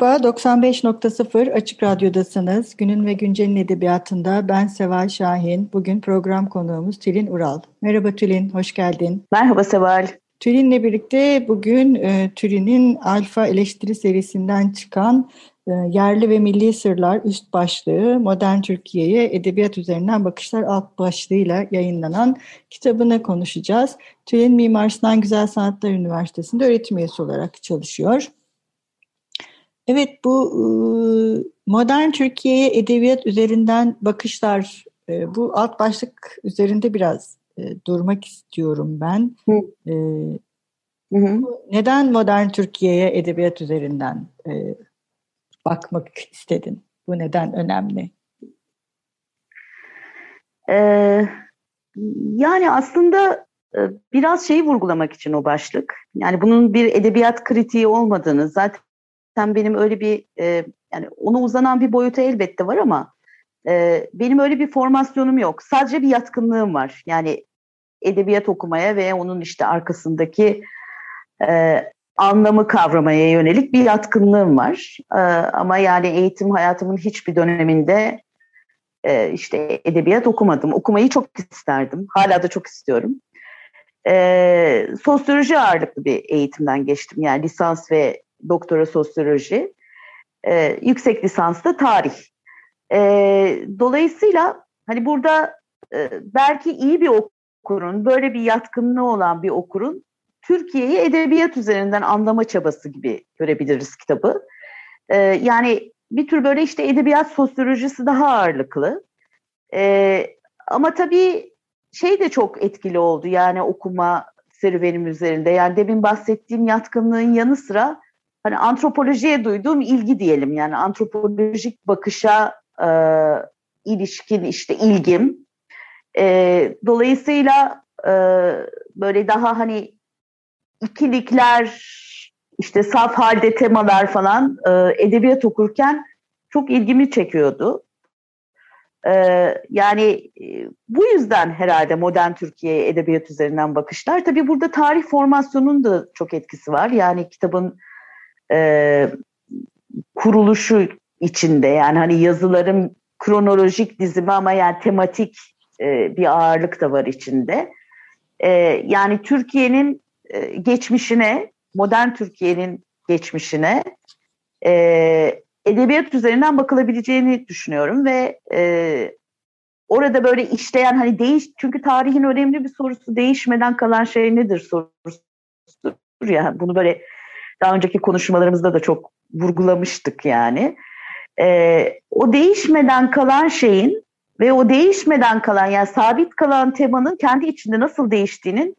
Merhaba, 95.0 Açık Radyo'dasınız. Günün ve Güncel'in edebiyatında ben Seval Şahin. Bugün program konuğumuz Tülin Ural. Merhaba Tülin, hoş geldin. Merhaba Seval. Tülin'le birlikte bugün e, Tülin'in Alfa eleştiri serisinden çıkan e, Yerli ve Milli Sırlar üst başlığı Modern Türkiye'ye Edebiyat Üzerinden Bakışlar alt başlığıyla yayınlanan kitabını konuşacağız. Tülin Mimar Sinan Güzel Sanatlar Üniversitesi'nde öğretim üyesi olarak çalışıyor. Evet bu e, modern Türkiye'ye edebiyat üzerinden bakışlar e, bu alt başlık üzerinde biraz e, durmak istiyorum ben. Hı. Hı hı. Neden modern Türkiye'ye edebiyat üzerinden bakmak istedin? Bu neden önemli? Ee, yani aslında biraz şeyi vurgulamak için o başlık. Yani bunun bir edebiyat kritiği olmadığını zaten zaten benim öyle bir e, yani ona uzanan bir boyutu elbette var ama e, benim öyle bir formasyonum yok. Sadece bir yatkınlığım var. Yani edebiyat okumaya ve onun işte arkasındaki e, anlamı kavramaya yönelik bir yatkınlığım var. E, ama yani eğitim hayatımın hiçbir döneminde e, işte edebiyat okumadım. Okumayı çok isterdim. Hala da çok istiyorum. E, sosyoloji ağırlıklı bir eğitimden geçtim. Yani lisans ve doktora sosyoloji, e, yüksek lisansta tarih. E, dolayısıyla hani burada e, belki iyi bir okurun, böyle bir yatkınlığı olan bir okurun Türkiye'yi edebiyat üzerinden anlama çabası gibi görebiliriz kitabı. E, yani bir tür böyle işte edebiyat sosyolojisi daha ağırlıklı. E, ama tabii şey de çok etkili oldu yani okuma serüvenim üzerinde. Yani demin bahsettiğim yatkınlığın yanı sıra hani antropolojiye duyduğum ilgi diyelim yani antropolojik bakışa e, ilişkin işte ilgim. E, dolayısıyla e, böyle daha hani ikilikler işte saf halde temalar falan e, edebiyat okurken çok ilgimi çekiyordu. E, yani e, bu yüzden herhalde modern Türkiye edebiyat üzerinden bakışlar. Tabii burada tarih formasyonunun da çok etkisi var. Yani kitabın e, kuruluşu içinde yani hani yazıların kronolojik dizimi ama yani tematik e, bir ağırlık da var içinde. E, yani Türkiye'nin e, geçmişine, modern Türkiye'nin geçmişine e, edebiyat üzerinden bakılabileceğini düşünüyorum ve e, orada böyle işleyen hani değiş çünkü tarihin önemli bir sorusu değişmeden kalan şey nedir sorusu ya bunu böyle daha önceki konuşmalarımızda da çok vurgulamıştık yani. E, o değişmeden kalan şeyin ve o değişmeden kalan yani sabit kalan temanın kendi içinde nasıl değiştiğinin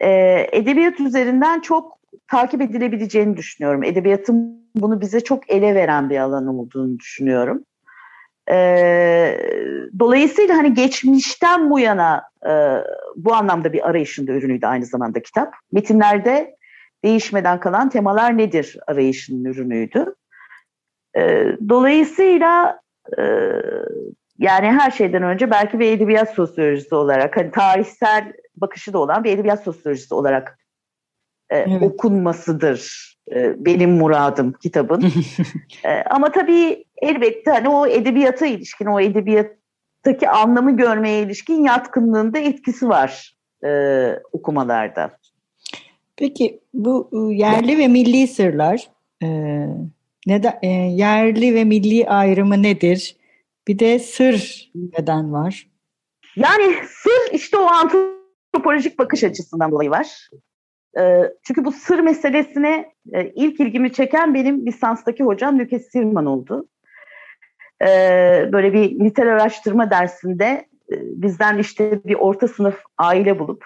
e, edebiyat üzerinden çok takip edilebileceğini düşünüyorum. Edebiyatın bunu bize çok ele veren bir alan olduğunu düşünüyorum. E, dolayısıyla hani geçmişten bu yana e, bu anlamda bir arayışın da ürünüydü aynı zamanda kitap. Metinlerde değişmeden kalan temalar nedir arayışının ürünüydü. E, dolayısıyla e, yani her şeyden önce belki bir edebiyat sosyolojisi olarak hani tarihsel bakışı da olan bir edebiyat sosyolojisi olarak e, evet. okunmasıdır e, benim muradım kitabın. e, ama tabii elbette hani o edebiyata ilişkin, o edebiyattaki anlamı görmeye ilişkin yatkınlığında etkisi var e, okumalarda. Peki bu ıı, yerli ve milli sırlar e, neden e, yerli ve milli ayrımı nedir? Bir de sır neden var? Yani sır işte o antropolojik bakış açısından dolayı var. E, çünkü bu sır meselesine e, ilk ilgimi çeken benim lisanstaki hocam Nükes Sirman oldu. E, böyle bir nitel araştırma dersinde bizden işte bir orta sınıf aile bulup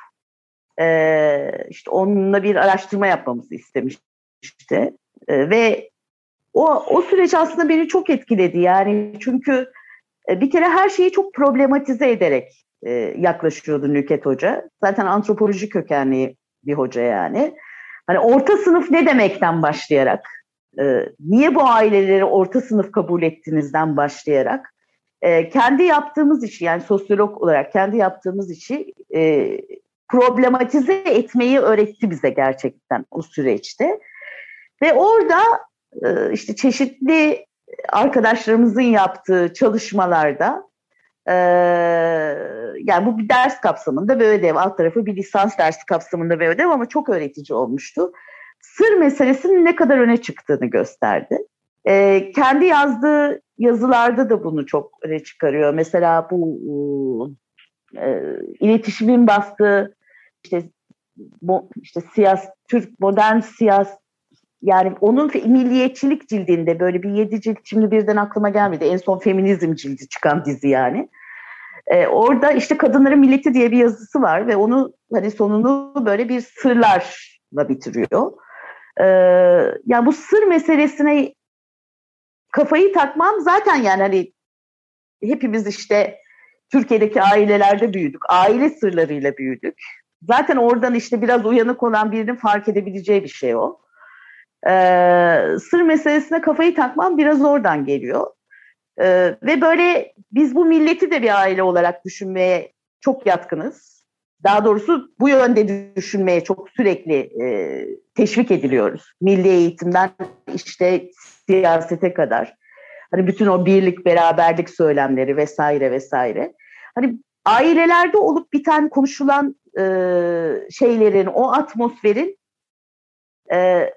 e, işte onunla bir araştırma yapmamızı istemişti. E, ve o, o süreç aslında beni çok etkiledi. Yani çünkü e, bir kere her şeyi çok problematize ederek e, yaklaşıyordu Nüket Hoca. Zaten antropoloji kökenli bir hoca yani. Hani orta sınıf ne demekten başlayarak, e, niye bu aileleri orta sınıf kabul ettiğinizden başlayarak, e, kendi yaptığımız işi yani sosyolog olarak kendi yaptığımız işi e, problematize etmeyi öğretti bize gerçekten o süreçte. Ve orada e, işte çeşitli arkadaşlarımızın yaptığı çalışmalarda e, yani bu bir ders kapsamında bir ödev, alt tarafı bir lisans dersi kapsamında bir ödev ama çok öğretici olmuştu. Sır meselesinin ne kadar öne çıktığını gösterdi. E, kendi yazdığı yazılarda da bunu çok öne çıkarıyor. Mesela bu e, iletişimin bastığı işte bu işte siyas Türk modern siyas yani onun milliyetçilik cildinde böyle bir yedi cilt şimdi birden aklıma gelmedi. En son feminizm cildi çıkan dizi yani. Ee, orada işte kadınların milleti diye bir yazısı var ve onu hani sonunu böyle bir sırlarla bitiriyor. Ee, yani bu sır meselesine kafayı takmam zaten yani hani hepimiz işte Türkiye'deki ailelerde büyüdük. Aile sırlarıyla büyüdük. Zaten oradan işte biraz uyanık olan birinin fark edebileceği bir şey o. Ee, sır meselesine kafayı takmam biraz oradan geliyor. Ee, ve böyle biz bu milleti de bir aile olarak düşünmeye çok yatkınız. Daha doğrusu bu yönde düşünmeye çok sürekli e, teşvik ediliyoruz. Milli eğitimden işte siyasete kadar. Hani bütün o birlik, beraberlik söylemleri vesaire vesaire. Hani ailelerde olup biten konuşulan e, şeylerin, o atmosferin e,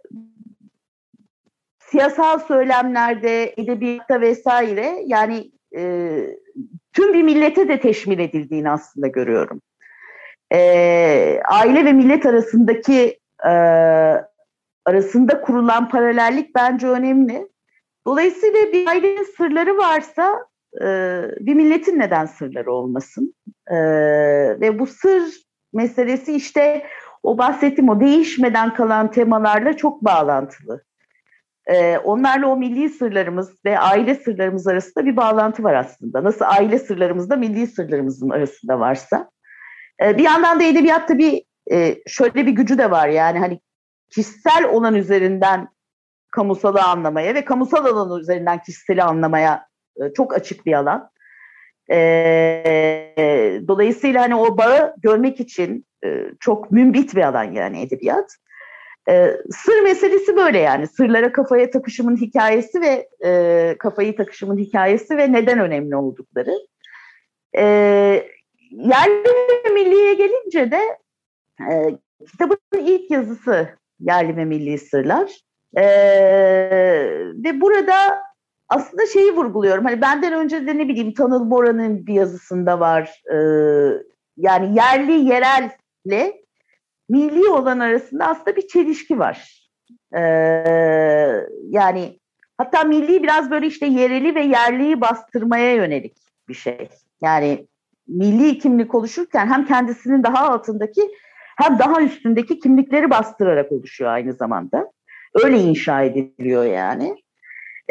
siyasal söylemlerde, edebiyatta vesaire yani e, tüm bir millete de teşmil edildiğini aslında görüyorum. E, aile ve millet arasındaki e, arasında kurulan paralellik bence önemli. Dolayısıyla bir ailenin sırları varsa e, bir milletin neden sırları olmasın? E, ve bu sır meselesi işte o bahsettiğim o değişmeden kalan temalarla çok bağlantılı. Ee, onlarla o milli sırlarımız ve aile sırlarımız arasında bir bağlantı var aslında. Nasıl aile sırlarımızda milli sırlarımızın arasında varsa. Bir yandan da edebiyatta bir e, şöyle bir gücü de var yani hani kişisel olan üzerinden kamusalı anlamaya ve kamusal alan üzerinden kişiseli anlamaya e, çok açık bir alan. E, dolayısıyla hani o bağı görmek için e, çok mümbit bir alan yani edebiyat. Sır meselesi böyle yani. Sırlara kafaya takışımın hikayesi ve kafayı takışımın hikayesi ve neden önemli oldukları. Yerli ve milliye gelince de kitabın ilk yazısı Yerli ve Milli Sırlar. E, ve burada aslında şeyi vurguluyorum. Hani benden önce de ne bileyim Tanıl Bora'nın bir yazısında var. E, yani yerli yerelle milli olan arasında aslında bir çelişki var. Ee, yani hatta milli biraz böyle işte yereli ve yerliyi bastırmaya yönelik bir şey. Yani milli kimlik oluşurken hem kendisinin daha altındaki hem daha üstündeki kimlikleri bastırarak oluşuyor aynı zamanda. Öyle inşa ediliyor yani.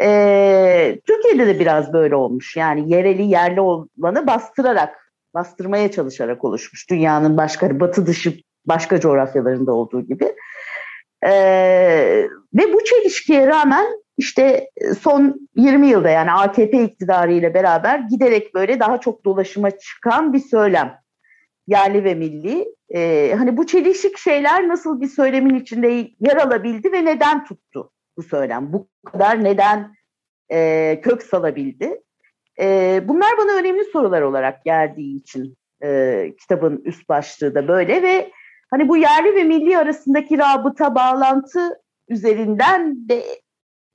Ee, Türkiye'de de biraz böyle olmuş. Yani yereli yerli olanı bastırarak, bastırmaya çalışarak oluşmuş. Dünyanın başka batı dışı başka coğrafyalarında olduğu gibi. E, ve bu çelişkiye rağmen işte son 20 yılda yani AKP iktidarı ile beraber giderek böyle daha çok dolaşıma çıkan bir söylem. Yerli ve milli. E, hani bu çelişik şeyler nasıl bir söylemin içinde yer alabildi ve neden tuttu bu söylem? Bu kadar neden e, kök salabildi? E, bunlar bana önemli sorular olarak geldiği için e, kitabın üst başlığı da böyle ve Hani bu yerli ve milli arasındaki rabıta, bağlantı üzerinden de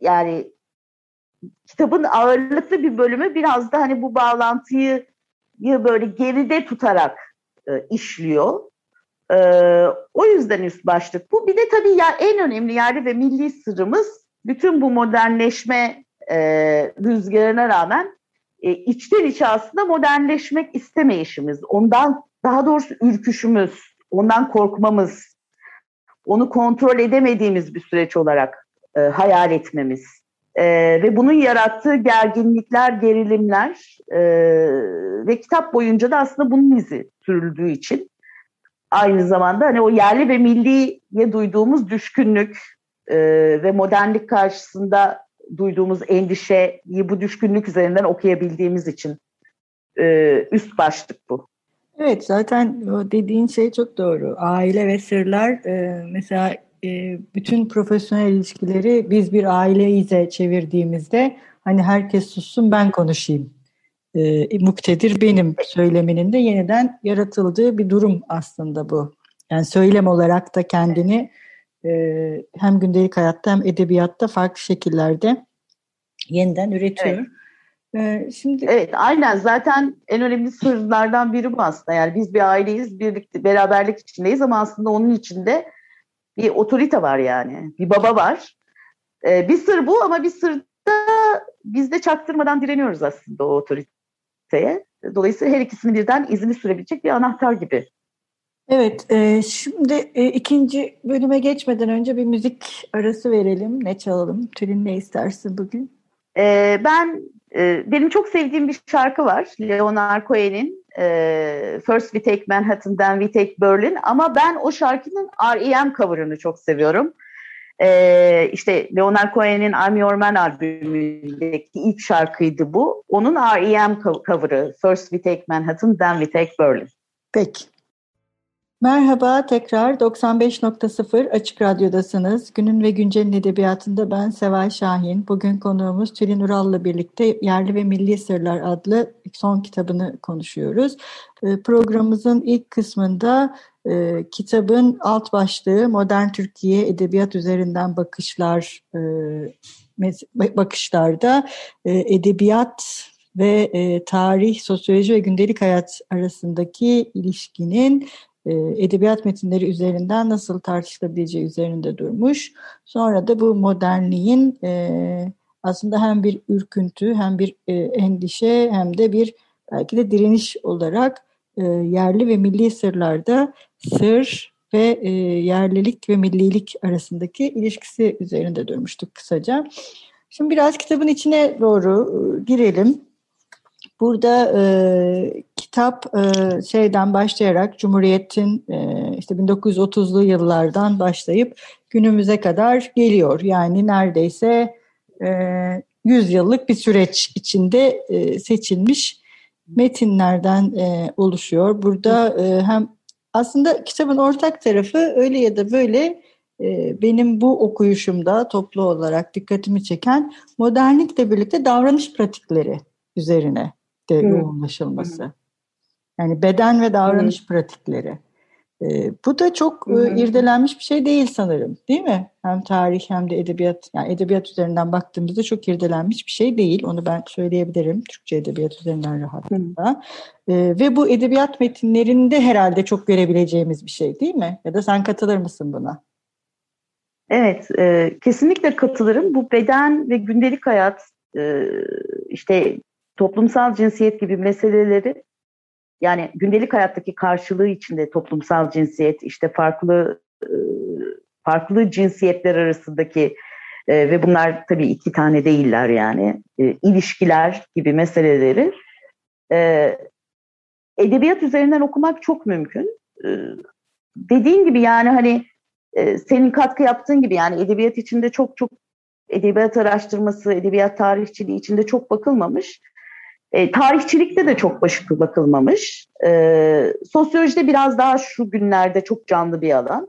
yani kitabın ağırlıklı bir bölümü biraz da hani bu bağlantıyı böyle geride tutarak e, işliyor. E, o yüzden üst başlık bu. Bir de tabii ya en önemli yerli ve milli sırrımız bütün bu modernleşme e, rüzgarına rağmen e, içten içe aslında modernleşmek istemeyişimiz, ondan daha doğrusu ürküşümüz, ondan korkmamız, onu kontrol edemediğimiz bir süreç olarak e, hayal etmemiz e, ve bunun yarattığı gerginlikler, gerilimler e, ve kitap boyunca da aslında bunun izi sürüldüğü için aynı zamanda hani o yerli ve milliye duyduğumuz düşkünlük e, ve modernlik karşısında duyduğumuz endişeyi bu düşkünlük üzerinden okuyabildiğimiz için e, üst başlık bu. Evet zaten dediğin şey çok doğru. Aile ve sırlar e, mesela e, bütün profesyonel ilişkileri biz bir aileyize çevirdiğimizde hani herkes sussun ben konuşayım. E, muktedir benim söyleminin de yeniden yaratıldığı bir durum aslında bu. Yani söylem olarak da kendini e, hem gündelik hayatta hem edebiyatta farklı şekillerde yeniden üretiyor. Evet. Ee, şimdi Evet, aynen. Zaten en önemli sırlardan biri bu aslında. Yani biz bir aileyiz, birlikte beraberlik içindeyiz ama aslında onun içinde bir otorite var yani. Bir baba var. Ee, bir sır bu ama bir sırda biz de çaktırmadan direniyoruz aslında o otoriteye. Dolayısıyla her ikisini birden izini sürebilecek bir anahtar gibi. Evet, e, şimdi e, ikinci bölüme geçmeden önce bir müzik arası verelim. Ne çalalım? Tülin ne istersin bugün? E, ben e, benim çok sevdiğim bir şarkı var. Leonard Cohen'in e, First We Take Manhattan, Then We Take Berlin. Ama ben o şarkının R.E.M. cover'ını çok seviyorum. E, işte Leonard Cohen'in I'm Your Man albümündeki ilk şarkıydı bu. Onun R.E.M. cover'ı First We Take Manhattan, Then We Take Berlin. Peki. Merhaba tekrar 95.0 Açık Radyo'dasınız. Günün ve Güncel'in edebiyatında ben Seval Şahin. Bugün konuğumuz Tülin Ural'la birlikte Yerli ve Milli Sırlar adlı son kitabını konuşuyoruz. Ee, programımızın ilk kısmında e, kitabın alt başlığı Modern Türkiye Edebiyat Üzerinden Bakışlar e, bakışlarda e, edebiyat ve e, tarih, sosyoloji ve gündelik hayat arasındaki ilişkinin e, edebiyat metinleri üzerinden nasıl tartışılabileceği üzerinde durmuş. Sonra da bu modernliğin e, aslında hem bir ürküntü hem bir e, endişe hem de bir belki de direniş olarak yerli ve milli sırlarda sır ve yerlilik ve millilik arasındaki ilişkisi üzerinde durmuştuk kısaca. Şimdi biraz kitabın içine doğru girelim. Burada e, kitap e, şeyden başlayarak Cumhuriyet'in e, işte 1930'lu yıllardan başlayıp günümüze kadar geliyor. Yani neredeyse e, 100 yıllık bir süreç içinde e, seçilmiş metinlerden e, oluşuyor. Burada e, hem aslında kitabın ortak tarafı öyle ya da böyle e, benim bu okuyuşumda toplu olarak dikkatimi çeken modernlikle birlikte davranış pratikleri üzerine de yoğunlaşılması. Yani beden ve davranış Hı. pratikleri. E, bu da çok. E, irdelenmiş bir şey değil sanırım değil mi? Hem tarih hem de edebiyat, yani edebiyat üzerinden baktığımızda çok irdelenmiş bir şey değil. Onu ben söyleyebilirim Türkçe edebiyat üzerinden rahatlıkla. E, ve bu edebiyat metinlerinde herhalde çok görebileceğimiz bir şey değil mi? Ya da sen katılır mısın buna? Evet, e, kesinlikle katılırım. Bu beden ve gündelik hayat, e, işte toplumsal cinsiyet gibi meseleleri yani gündelik hayattaki karşılığı içinde toplumsal cinsiyet işte farklı e, farklı cinsiyetler arasındaki e, ve bunlar tabii iki tane değiller yani e, ilişkiler gibi meseleleri edebiyat üzerinden okumak çok mümkün. Dediğin gibi yani hani senin katkı yaptığın gibi yani edebiyat içinde çok çok edebiyat araştırması, edebiyat tarihçiliği içinde çok bakılmamış. E, tarihçilikte de çok başıklı bakılmamış. E, sosyolojide biraz daha şu günlerde çok canlı bir alan.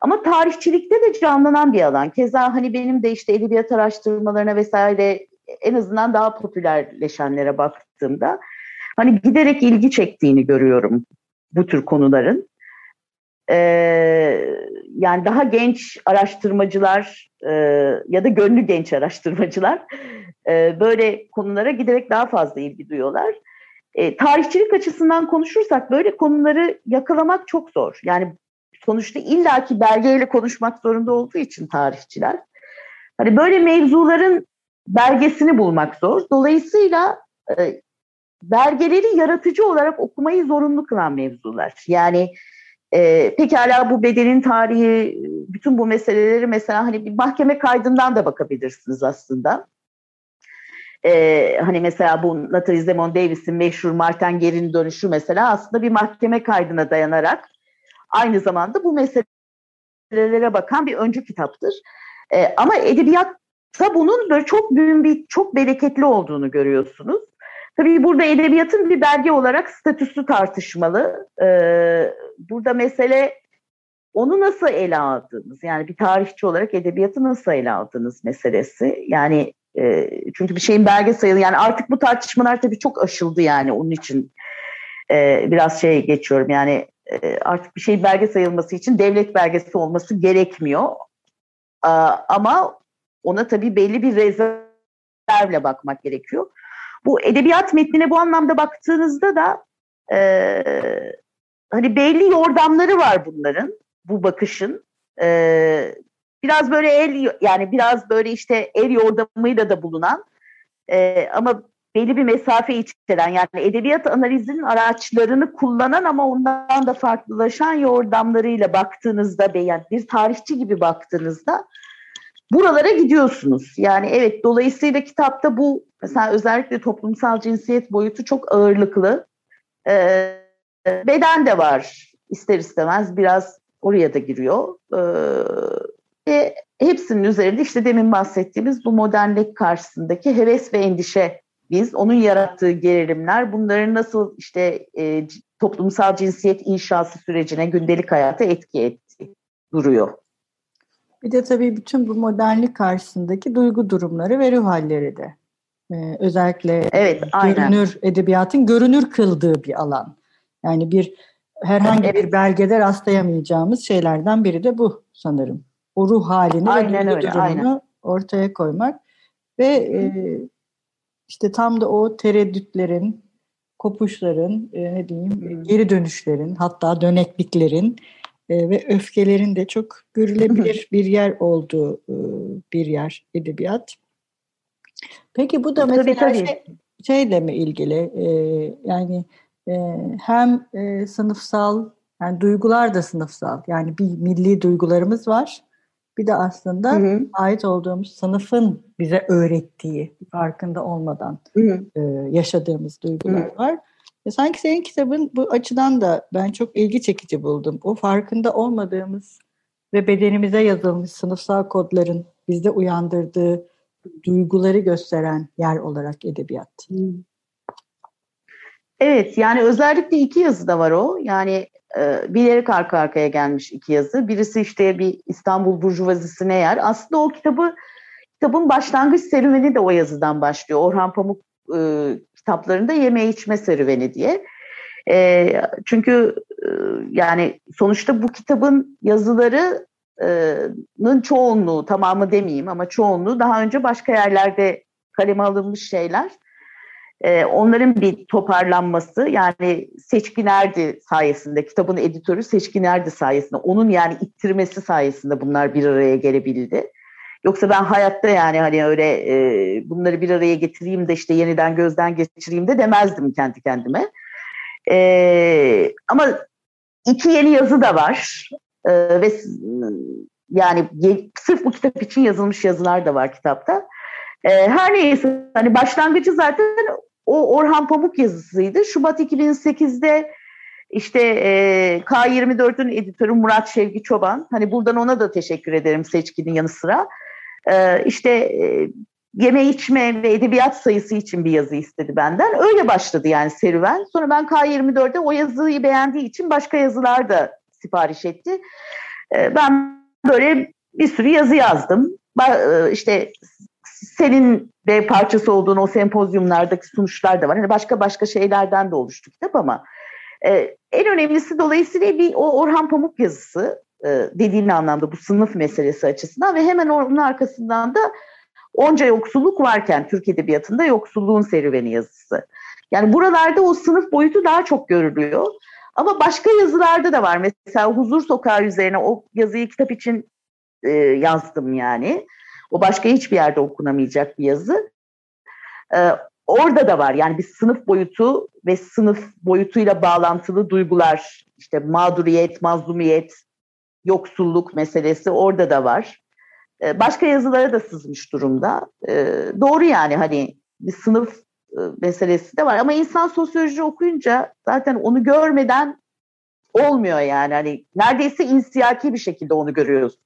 Ama tarihçilikte de canlanan bir alan. Keza hani benim de işte edebiyat araştırmalarına vesaire en azından daha popülerleşenlere baktığımda hani giderek ilgi çektiğini görüyorum bu tür konuların. Ee, yani daha genç araştırmacılar e, ya da gönlü genç araştırmacılar e, böyle konulara giderek daha fazla ilgi duyuyorlar. E, tarihçilik açısından konuşursak böyle konuları yakalamak çok zor. Yani sonuçta illaki belgeyle konuşmak zorunda olduğu için tarihçiler. Hani böyle mevzuların belgesini bulmak zor. Dolayısıyla e, belgeleri yaratıcı olarak okumayı zorunlu kılan mevzular. Yani e, pekala bu bedenin tarihi, bütün bu meseleleri mesela hani bir mahkeme kaydından da bakabilirsiniz aslında. E, hani mesela bu Nathalie Zemon Davis'in meşhur Martin Geri'nin dönüşü mesela aslında bir mahkeme kaydına dayanarak aynı zamanda bu meselelere bakan bir öncü kitaptır. E, ama edebiyatta bunun böyle çok büyük bir, çok bereketli olduğunu görüyorsunuz. Tabii burada edebiyatın bir belge olarak statüsü tartışmalı. Ee, burada mesele onu nasıl ele aldınız? Yani bir tarihçi olarak edebiyatı nasıl ele aldınız meselesi. Yani e, çünkü bir şeyin belge sayılı. Yani artık bu tartışmalar tabii çok aşıldı yani onun için e, biraz şey geçiyorum. Yani e, artık bir şeyin belge sayılması için devlet belgesi olması gerekmiyor. Ama ona tabii belli bir rezervle bakmak gerekiyor. Bu edebiyat metnine bu anlamda baktığınızda da e, hani belli yordamları var bunların, bu bakışın. E, biraz böyle el yani biraz böyle işte el yordamıyla da bulunan e, ama belli bir mesafe içeren yani edebiyat analizinin araçlarını kullanan ama ondan da farklılaşan yordamlarıyla baktığınızda yani bir tarihçi gibi baktığınızda buralara gidiyorsunuz. Yani evet dolayısıyla kitapta bu mesela özellikle toplumsal cinsiyet boyutu çok ağırlıklı. Ee, beden de var ister istemez biraz oraya da giriyor. Ve hepsinin üzerinde işte demin bahsettiğimiz bu modernlik karşısındaki heves ve endişe biz onun yarattığı gerilimler bunların nasıl işte e, toplumsal cinsiyet inşası sürecine gündelik hayata etki etti duruyor. Bir de tabii bütün bu modernlik karşısındaki duygu durumları ve ruh halleri de. Ee, özellikle evet, görünür aynen. edebiyatın görünür kıldığı bir alan. Yani bir herhangi evet. bir belgede rastlayamayacağımız şeylerden biri de bu sanırım. O ruh halini aynen ve duygu öyle, durumunu aynen. ortaya koymak ve e, işte tam da o tereddütlerin, kopuşların, e, ne diyeyim, geri dönüşlerin, hatta dönekliklerin e, ve öfkelerin de çok görülebilir bir yer olduğu e, bir yer edebiyat. Peki bu da mesela tabii, tabii. Şey, şeyle mi ilgili? E, yani e, hem e, sınıfsal, yani duygular da sınıfsal. Yani bir milli duygularımız var. Bir de aslında hı hı. ait olduğumuz sınıfın bize öğrettiği, farkında olmadan hı hı. E, yaşadığımız duygular hı hı. var. E, sanki senin kitabın bu açıdan da ben çok ilgi çekici buldum. O farkında olmadığımız ve bedenimize yazılmış sınıfsal kodların bizde uyandırdığı duyguları gösteren yer olarak edebiyat. Evet yani özellikle iki yazı da var o. Yani e, bilerek arka arkaya gelmiş iki yazı. Birisi işte bir İstanbul Burjuvazisi'ne yer. Aslında o kitabı kitabın başlangıç serüveni de o yazıdan başlıyor. Orhan Pamuk e, kitaplarında yeme içme serüveni diye. E, çünkü e, yani sonuçta bu kitabın yazılarının çoğunluğu, tamamı demeyeyim ama çoğunluğu daha önce başka yerlerde kaleme alınmış şeyler. E, onların bir toparlanması yani Seçkin Erdi sayesinde, kitabın editörü Seçkin Erdi sayesinde, onun yani ittirmesi sayesinde bunlar bir araya gelebildi. Yoksa ben hayatta yani hani öyle e, bunları bir araya getireyim de işte yeniden gözden geçireyim de demezdim kendi kendime. E, ama iki yeni yazı da var e, ve yani sırf bu kitap için yazılmış yazılar da var kitapta. E, her neyse hani başlangıcı zaten o Orhan Pamuk yazısıydı. Şubat 2008'de işte e, K24'ün editörü Murat Şevki Çoban. Hani buradan ona da teşekkür ederim seçkinin yanı sıra. E, işte yeme içme ve edebiyat sayısı için bir yazı istedi benden. Öyle başladı yani serüven. Sonra ben K24'de o yazıyı beğendiği için başka yazılar da sipariş etti. E, ben böyle bir sürü yazı yazdım. E, işte senin de parçası olduğun o sempozyumlardaki sonuçlar da var. Hani başka başka şeylerden de oluştu kitap ama e, en önemlisi dolayısıyla bir o Orhan Pamuk yazısı dediğin anlamda bu sınıf meselesi açısından ve hemen onun arkasından da onca yoksulluk varken Türk Edebiyatı'nda yoksulluğun serüveni yazısı. Yani buralarda o sınıf boyutu daha çok görülüyor. Ama başka yazılarda da var. Mesela Huzur Sokağı üzerine o yazıyı kitap için e, yazdım yani. O başka hiçbir yerde okunamayacak bir yazı. E, orada da var. Yani bir sınıf boyutu ve sınıf boyutuyla bağlantılı duygular, işte mağduriyet, mazlumiyet, yoksulluk meselesi orada da var. Ee, başka yazılara da sızmış durumda. Ee, doğru yani hani bir sınıf e, meselesi de var ama insan sosyoloji okuyunca zaten onu görmeden olmuyor yani. Hani neredeyse insiyaki bir şekilde onu görüyoruz.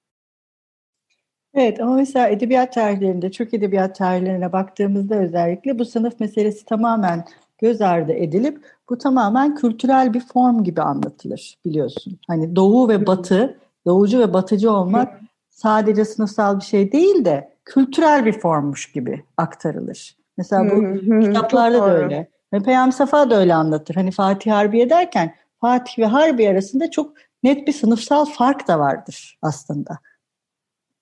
Evet ama mesela edebiyat tarihlerinde, Türk edebiyat tarihlerine baktığımızda özellikle bu sınıf meselesi tamamen göz ardı edilip bu tamamen kültürel bir form gibi anlatılır biliyorsun. Hani doğu ve batı, doğucu ve batıcı olmak sadece sınıfsal bir şey değil de kültürel bir formmuş gibi aktarılır. Mesela bu kitaplarda da öyle. Hani Peyami Safa da öyle anlatır. Hani Fatih Harbiye derken Fatih ve Harbi arasında çok net bir sınıfsal fark da vardır aslında.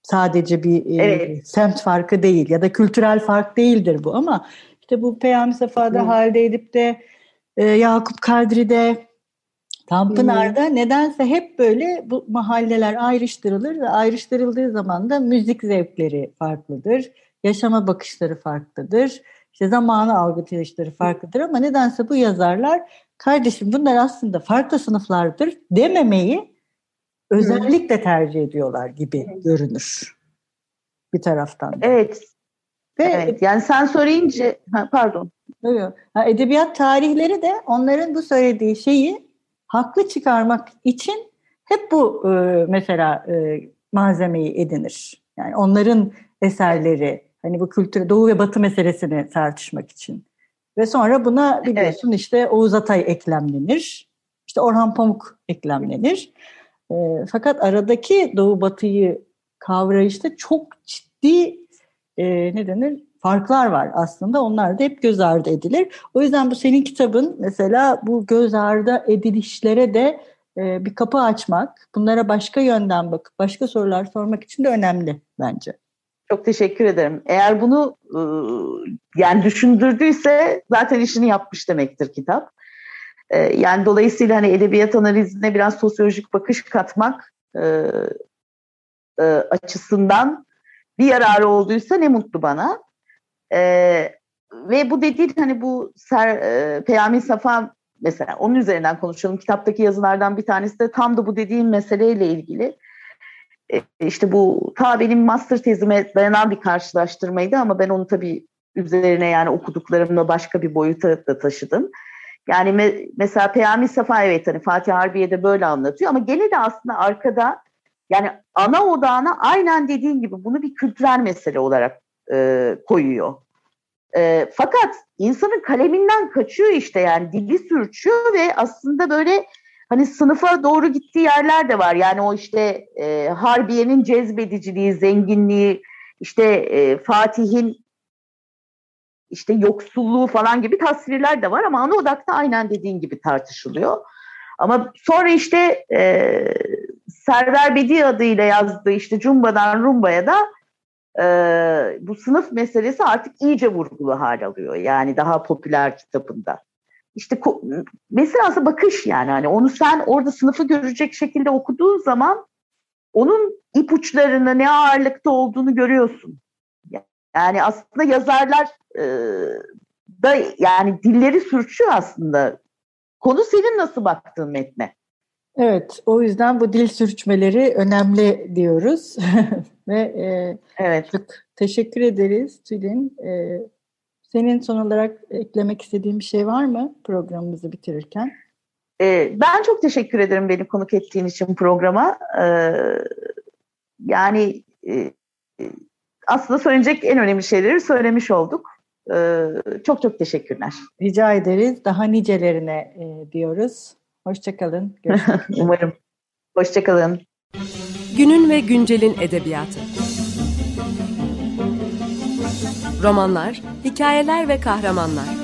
Sadece bir e, evet. e, semt farkı değil ya da kültürel fark değildir bu ama işte bu Peyami Safa'da Hı. Halide Edip'te e, Yakup Kadri'de Tanpınar'da nedense hep böyle bu mahalleler ayrıştırılır ve ayrıştırıldığı zaman da müzik zevkleri farklıdır, yaşama bakışları farklıdır, işte zamanı algılayışları farklıdır ama nedense bu yazarlar kardeşim bunlar aslında farklı sınıflardır dememeyi özellikle tercih ediyorlar gibi görünür bir taraftan. Da. Evet. Ve evet. Yani sen söyleyince ha, pardon. Ha, edebiyat tarihleri de onların bu söylediği şeyi haklı çıkarmak için hep bu e, mesela e, malzemeyi edinir. Yani onların eserleri hani bu kültür doğu ve batı meselesini tartışmak için. Ve sonra buna biliyorsun evet. işte Oğuz Atay eklemlenir. İşte Orhan Pamuk eklemlenir. E, fakat aradaki doğu batıyı kavrayışta çok ciddi e, ne denir farklar var aslında. Onlar da hep göz ardı edilir. O yüzden bu senin kitabın mesela bu göz ardı edilişlere de e, bir kapı açmak, bunlara başka yönden bakıp başka sorular sormak için de önemli bence. Çok teşekkür ederim. Eğer bunu e, yani düşündürdüyse zaten işini yapmış demektir kitap. E, yani dolayısıyla hani edebiyat analizine biraz sosyolojik bakış katmak e, açısından bir yararı olduysa ne mutlu bana. Ve bu dediğin hani bu Ser, Peyami Safa mesela onun üzerinden konuşalım. Kitaptaki yazılardan bir tanesi de tam da bu dediğim meseleyle ilgili. E, işte bu ta benim master tezime dayanan bir karşılaştırmaydı ama ben onu tabii üzerine yani okuduklarımla başka bir boyuta da taşıdım. Yani me, mesela Peyami Safa evet hani Fatih Harbiye de böyle anlatıyor ama gene de aslında arkada yani ana odağına aynen dediğin gibi bunu bir kültürel mesele olarak e, koyuyor. E, fakat insanın kaleminden kaçıyor işte yani dili sürçüyor ve aslında böyle hani sınıfa doğru gittiği yerler de var. Yani o işte e, Harbiye'nin cezbediciliği, zenginliği, işte e, Fatih'in işte yoksulluğu falan gibi tasvirler de var ama ana odakta aynen dediğin gibi tartışılıyor. Ama sonra işte e, Server Bedi adıyla yazdığı işte Cumba'dan Rumba'ya da e, bu sınıf meselesi artık iyice vurgulu hal alıyor. Yani daha popüler kitabında işte mesela bakış yani hani onu sen orada sınıfı görecek şekilde okuduğun zaman onun ipuçlarını ne ağırlıkta olduğunu görüyorsun. Yani aslında yazarlar e, da yani dilleri sürçüyor aslında. Konu senin nasıl baktığın metne. Evet, o yüzden bu dil sürçmeleri önemli diyoruz. Ve e, evet. çok teşekkür ederiz Tülin. E, senin son olarak eklemek istediğin bir şey var mı programımızı bitirirken? Ee, ben çok teşekkür ederim beni konuk ettiğin için programa. Ee, yani e, aslında söyleyecek en önemli şeyleri söylemiş olduk. Ee, çok çok teşekkürler. Rica ederiz. Daha nicelerine e, diyoruz. Hoşçakalın. Umarım. Hoşçakalın. Günün ve güncelin edebiyatı romanlar, hikayeler ve kahramanlar.